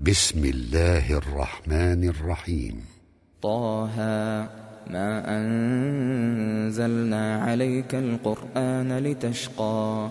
بسم الله الرحمن الرحيم. طه ما أنزلنا عليك القرآن لتشقى.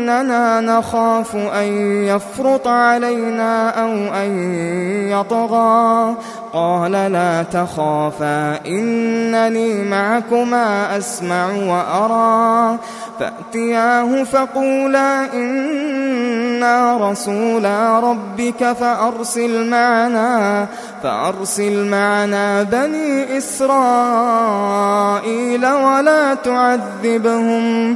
إننا نخاف أن يفرط علينا أو أن يطغى. قال لا تخافا إنني معكما أسمع وأرى. فأتياه فقولا إنا رسولا ربك فأرسل معنا فأرسل معنا بني إسرائيل ولا تعذبهم.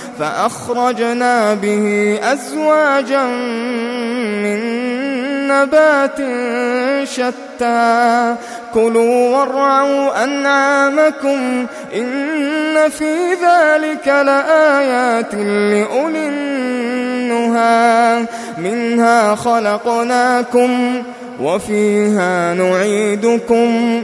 فأخرجنا به أزواجا من نبات شتى. كلوا وارعوا أنعامكم إن في ذلك لآيات لأولي النهى. منها خلقناكم وفيها نعيدكم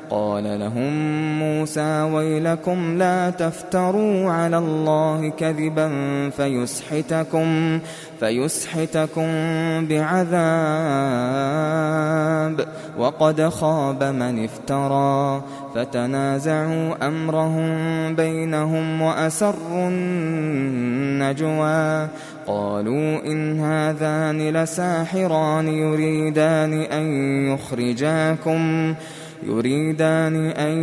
قال لهم موسى ويلكم لا تفتروا على الله كذبا فيسحتكم فيسحتكم بعذاب وقد خاب من افترى فتنازعوا أمرهم بينهم وأسروا النجوى قالوا إن هذان لساحران يريدان أن يخرجاكم يريدان أن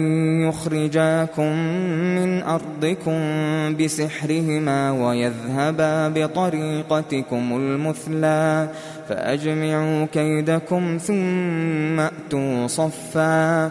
يخرجاكم من أرضكم بسحرهما ويذهبا بطريقتكم المثلى فأجمعوا كيدكم ثم أتوا صفا.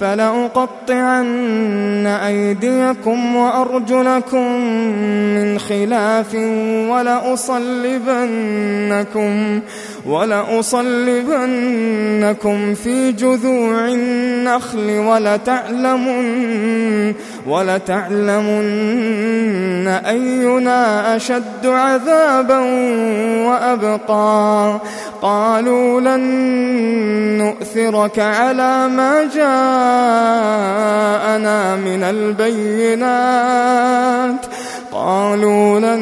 فلأقطعن أيديكم وأرجلكم من خلاف ولأصلبنكم ولأصلبنكم في جذوع النخل ولتعلمن ولتعلمن أينا أشد عذابا وأبقى. قالوا لن نؤثرك على ما جاءنا من البينات. قالوا لن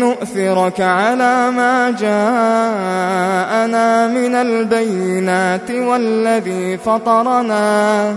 نؤثرك على ما جاءنا من البينات والذي فطرنا.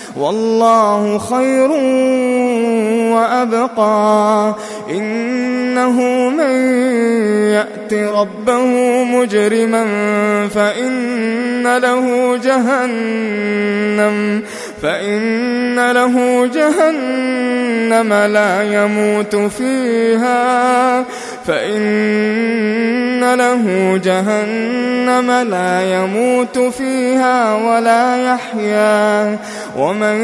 والله خير وأبقى. إنه من يأت ربه مجرما فإن له جهنم. فإن له جهنم لا يموت فيها. فإن له جهنم لا يموت فيها ولا يحيا. ومن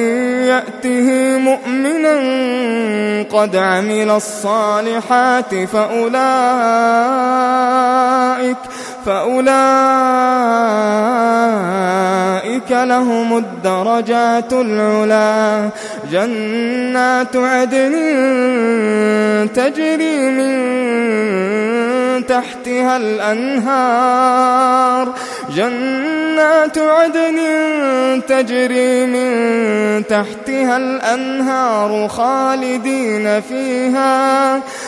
يأته مؤمنا قد عمل الصالحات فأولئك فأولئك لهم الدرجات العلا. جنات عدن تجري من تحتها الأنهار. جنات عدن تجري من تحتها الأنهار خالدين فيها.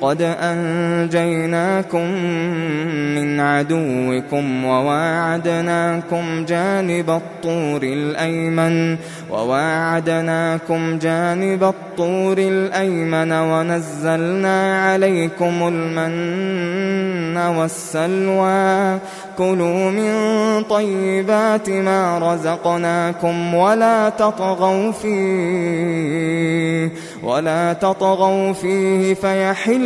قد أنجيناكم من عدوكم وواعدناكم جانب الطور الأيمن وواعدناكم جانب الطور الأيمن ونزلنا عليكم المن والسلوى. كلوا من طيبات ما رزقناكم ولا تطغوا فيه ولا تطغوا فيه فيحل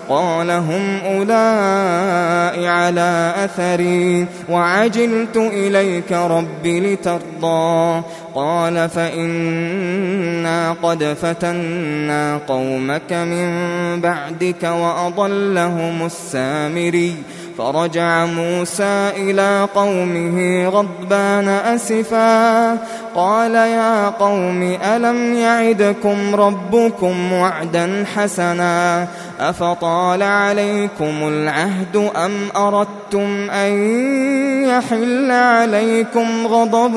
قال هم أولئك على أثري وعجلت إليك رب لترضى قال فإنا قد فتنا قومك من بعدك وأضلهم السامري فرجع موسى إلى قومه غضبان أسفا قال يا قوم ألم يعدكم ربكم وعدا حسنا أفطال عليكم العهد أم أردتم أن يحل عليكم غضب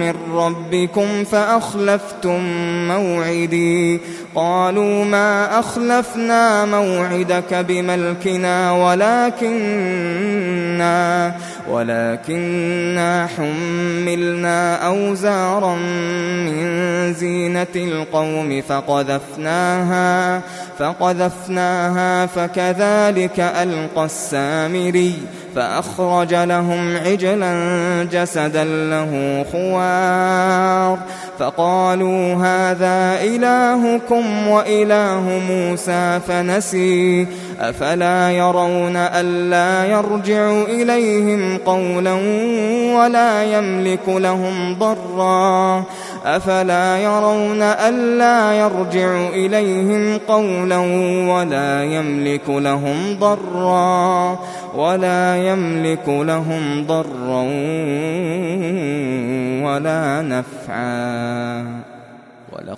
من ربكم فأخلفتم موعدي؟ قالوا ما أخلفنا موعدك بملكنا ولكن ولكننا ولكننا حملنا أوزارا من زينة القوم فقذفناها فقذفناها فكذلك ألقى السامري فأخرج لهم عجلا جسدا له خوار فقالوا هذا إلهكم وإله موسى فنسي أفلا يرون ألا يرجع إليهم قولا ولا يملك لهم ضرا أفلا يرون ألا يرجع إليهم قولا ولا يملك لهم ضرا ولا يملك لهم ضرا ولا نفعا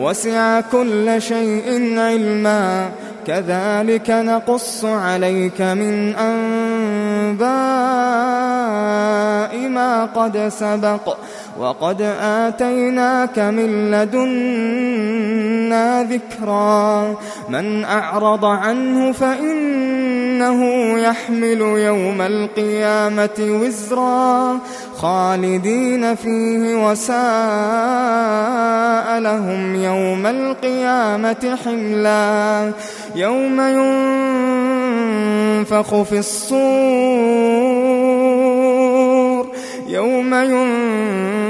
وسع كل شيء علما. كذلك نقص عليك من أنباء ما قد سبق. وقد آتيناك من لدنا ذكرا. من أعرض عنه فإنه يحمل يوم القيامة وزرا خالدين فيه وساء لهم يوم القيامة حملا يوم ينفخ في الصور يوم ينفخ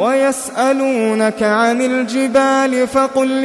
ويسألونك عن الجبال فقل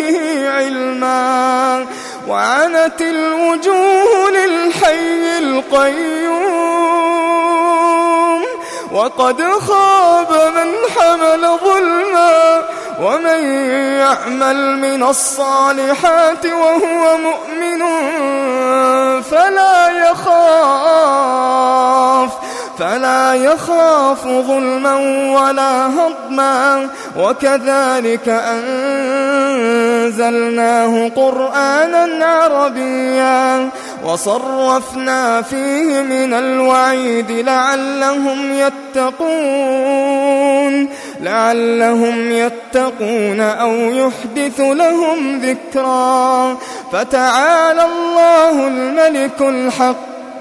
علما. وعنت الوجوه للحي القيوم. وقد خاب من حمل ظلما. ومن يعمل من الصالحات وهو مؤمن فلا يخاف. فلا يخاف ظلما ولا هضما وكذلك أنزلناه قرآنا عربيا وصرفنا فيه من الوعيد لعلهم يتقون لعلهم يتقون أو يحدث لهم ذكرا فتعالى الله الملك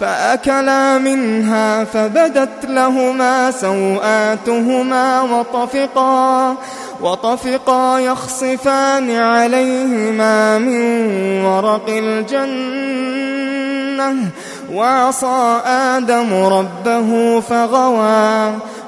فأكلا منها فبدت لهما سوآتهما وطفقا وطفقا يخصفان عليهما من ورق الجنة وعصى آدم ربه فغوى.